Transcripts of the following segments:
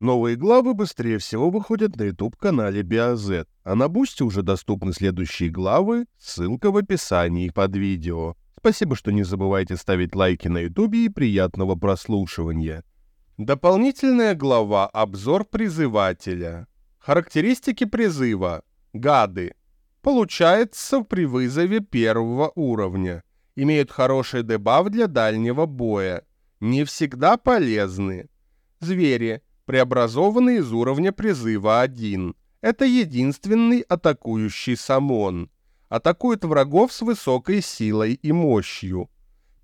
Новые главы быстрее всего выходят на YouTube-канале BioZ, а на Бусте уже доступны следующие главы, ссылка в описании под видео. Спасибо, что не забывайте ставить лайки на YouTube и приятного прослушивания. Дополнительная глава «Обзор призывателя». Характеристики призыва. Гады. Получается при вызове первого уровня. Имеют хороший дебаф для дальнего боя. Не всегда полезны. Звери преобразованный из уровня призыва 1. Это единственный атакующий самон. Атакует врагов с высокой силой и мощью.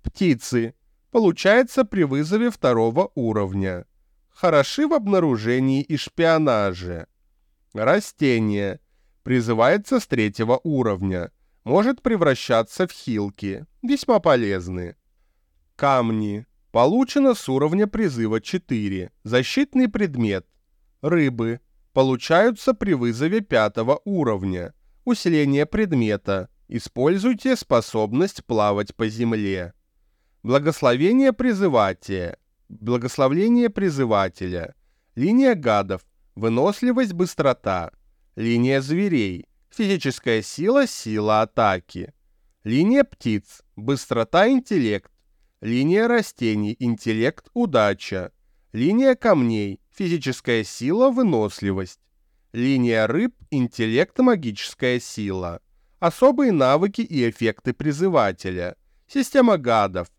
Птицы. Получается при вызове второго уровня. Хороши в обнаружении и шпионаже. Растения. Призывается с третьего уровня. Может превращаться в хилки. Весьма полезны. Камни. Получено с уровня призыва 4. Защитный предмет. Рыбы. Получаются при вызове пятого уровня. Усиление предмета. Используйте способность плавать по земле. Благословение призывателя. Благословление призывателя. Линия гадов. Выносливость, быстрота. Линия зверей. Физическая сила, сила атаки. Линия птиц. Быстрота, интеллект. Линия растений – интеллект, удача. Линия камней – физическая сила, выносливость. Линия рыб – интеллект, магическая сила. Особые навыки и эффекты призывателя. Система гадов.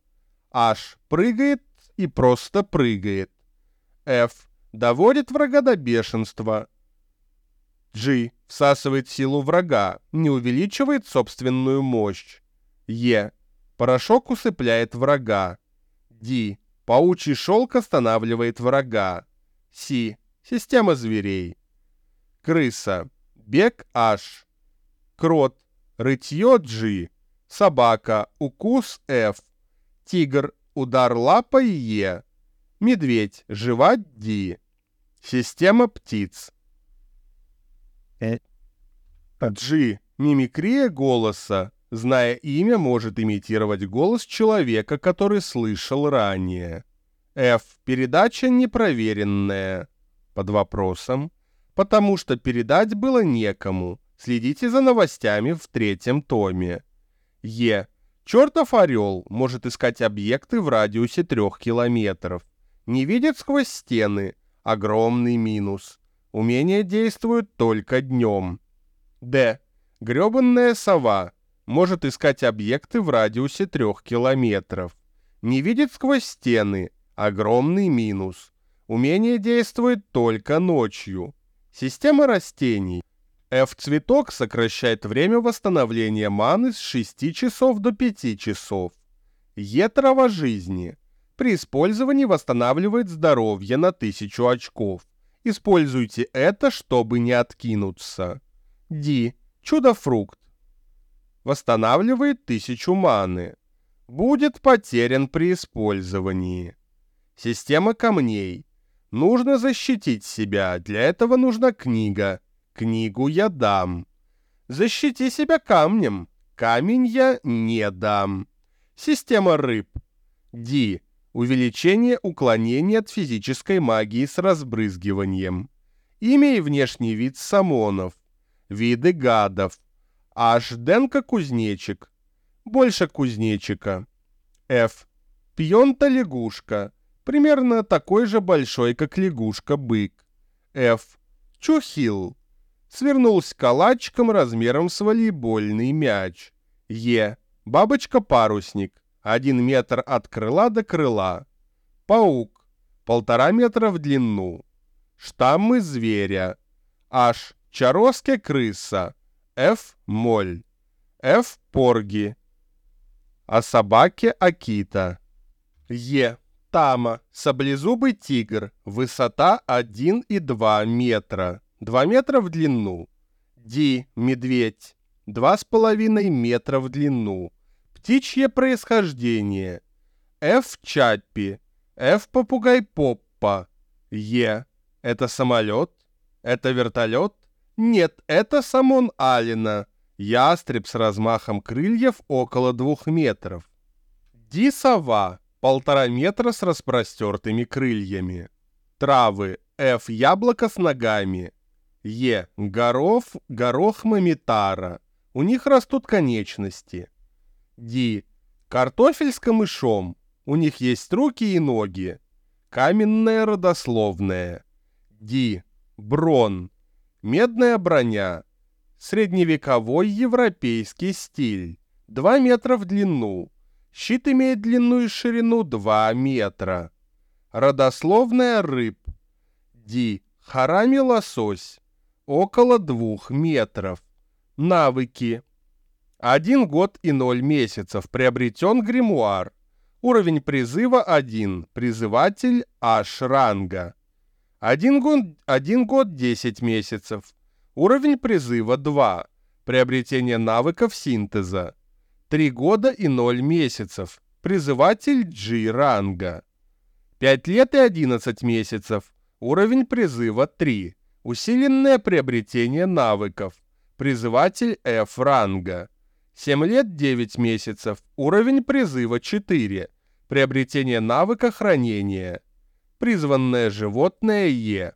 H – прыгает и просто прыгает. F – доводит врага до бешенства. G – всасывает силу врага, не увеличивает собственную мощь. E Порошок усыпляет врага. Ди. Паучий шелк останавливает врага. Си. Система зверей. Крыса. Бег H. Крот. Рытье G. Собака. Укус F. Тигр. Удар лапой Е. Медведь. Жевать Ди. Система птиц. G. Э. Мимикрия голоса. Зная имя, может имитировать голос человека, который слышал ранее. F. Передача непроверенная. Под вопросом. Потому что передать было некому. Следите за новостями в третьем томе. Е. Чертов орел может искать объекты в радиусе трех километров. Не видит сквозь стены. Огромный минус. Умение действует только днем. Д. Гребанная сова может искать объекты в радиусе трех километров. Не видит сквозь стены. Огромный минус. Умение действует только ночью. Система растений. F-цветок сокращает время восстановления маны с 6 часов до 5 часов. Е-трава жизни. При использовании восстанавливает здоровье на 1000 очков. Используйте это, чтобы не откинуться. Ди. Чудо-фрукт восстанавливает тысячу маны. Будет потерян при использовании. Система камней. Нужно защитить себя, для этого нужна книга. Книгу я дам. Защити себя камнем. Камень я не дам. Система рыб. Ди. Увеличение уклонения от физической магии с разбрызгиванием. Имя и внешний вид самонов. Виды гадов H. Денка кузнечик. Больше кузнечика. F. Пьонта лягушка. Примерно такой же большой, как лягушка-бык. F. Чухил. Свернулся калачиком размером с волейбольный мяч. Е. Бабочка-парусник. Один метр от крыла до крыла. Паук. Полтора метра в длину. Штаммы зверя. H. Чароская крыса. F. Моль. F. Порги. О собаке Акита. Е. Тама. Саблезубый тигр. Высота 1,2 метра. 2 метра в длину. Ди. Медведь. 2,5 метра в длину. Птичье происхождение. F. Чаппи. F. Попугай Поппа. Е. Это самолет? Это вертолет? Нет, это Самон Алина. Ястреб с размахом крыльев около двух метров. Ди-сова. Полтора метра с распростертыми крыльями. Травы. Ф. Яблоко с ногами. Е. Горов, горох мамитара. У них растут конечности. Д. Картофель с камышом. У них есть руки и ноги. Каменная родословная. Ди. Брон. Медная броня. Средневековой европейский стиль. 2 метра в длину. Щит имеет длину и ширину 2 метра. Родословная рыб. Ди. Харами лосось. Около 2 метров. Навыки. Один год и ноль месяцев. Приобретен гримуар. Уровень призыва 1. Призыватель H ранга. Один год, один год 10 месяцев. Уровень призыва 2. Приобретение навыков синтеза. 3 года и 0 месяцев. Призыватель G ранга. 5 лет и 11 месяцев. Уровень призыва 3. Усиленное приобретение навыков. Призыватель F ранга. 7 лет 9 месяцев. Уровень призыва 4. Приобретение навыка хранения. Призванное животное Е.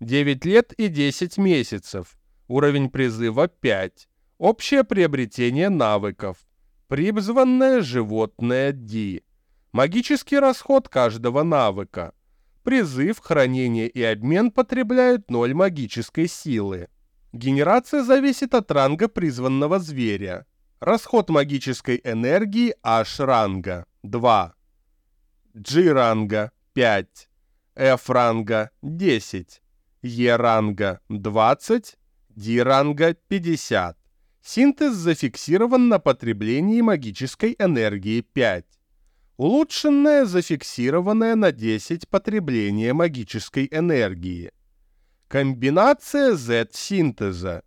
9 лет и 10 месяцев. Уровень призыва 5. Общее приобретение навыков. Призванное животное Ди. Магический расход каждого навыка. Призыв, хранение и обмен потребляют 0 магической силы. Генерация зависит от ранга призванного зверя. Расход магической энергии H ранга 2. G ранга 5. F ранга 10. E ранга 20. D ранга 50. Синтез зафиксирован на потреблении магической энергии 5. Улучшенное зафиксированное на 10 потребление магической энергии. Комбинация Z-синтеза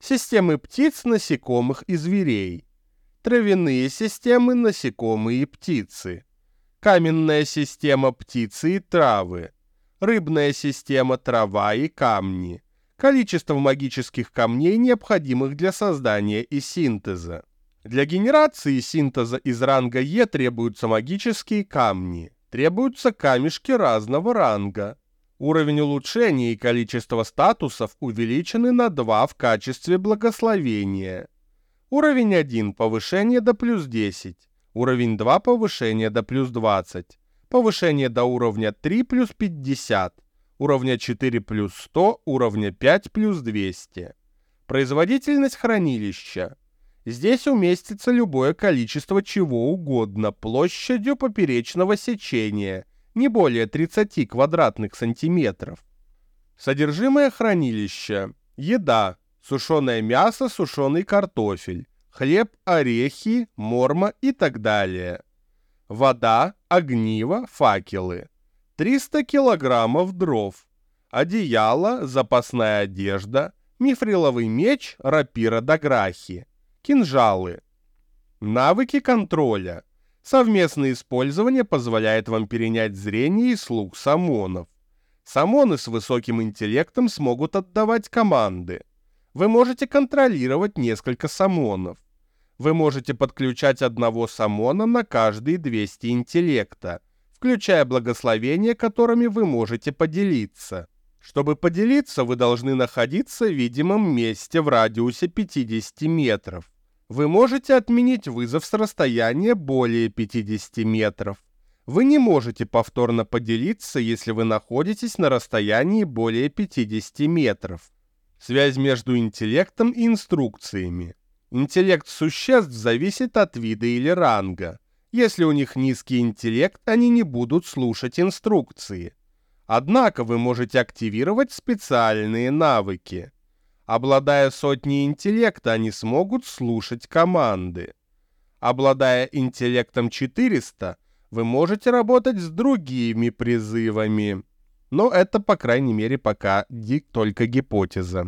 системы птиц, насекомых и зверей, травяные системы, насекомые и птицы, каменная система птицы и травы, рыбная система трава и камни, количество магических камней, необходимых для создания и синтеза. Для генерации синтеза из ранга Е требуются магические камни, требуются камешки разного ранга, Уровень улучшения и количество статусов увеличены на 2 в качестве благословения. Уровень 1 – повышение до плюс 10. Уровень 2 – повышение до плюс 20. Повышение до уровня 3 плюс 50. Уровня 4 плюс 100. Уровня 5 плюс 200. Производительность хранилища. Здесь уместится любое количество чего угодно площадью поперечного сечения – не более 30 квадратных сантиметров. Содержимое хранилища. Еда. Сушеное мясо, сушеный картофель. Хлеб, орехи, морма и так далее. Вода, огниво, факелы. 300 килограммов дров. Одеяло, запасная одежда, мифриловый меч, рапира даграхи. Кинжалы. Навыки контроля. Совместное использование позволяет вам перенять зрение и слух самонов. Самоны с высоким интеллектом смогут отдавать команды. Вы можете контролировать несколько самонов. Вы можете подключать одного самона на каждые 200 интеллекта, включая благословения, которыми вы можете поделиться. Чтобы поделиться, вы должны находиться в видимом месте в радиусе 50 метров вы можете отменить вызов с расстояния более 50 метров. Вы не можете повторно поделиться, если вы находитесь на расстоянии более 50 метров. Связь между интеллектом и инструкциями. Интеллект существ зависит от вида или ранга. Если у них низкий интеллект, они не будут слушать инструкции. Однако вы можете активировать специальные навыки. Обладая сотней интеллекта, они смогут слушать команды. Обладая интеллектом 400, вы можете работать с другими призывами. Но это, по крайней мере, пока только гипотеза.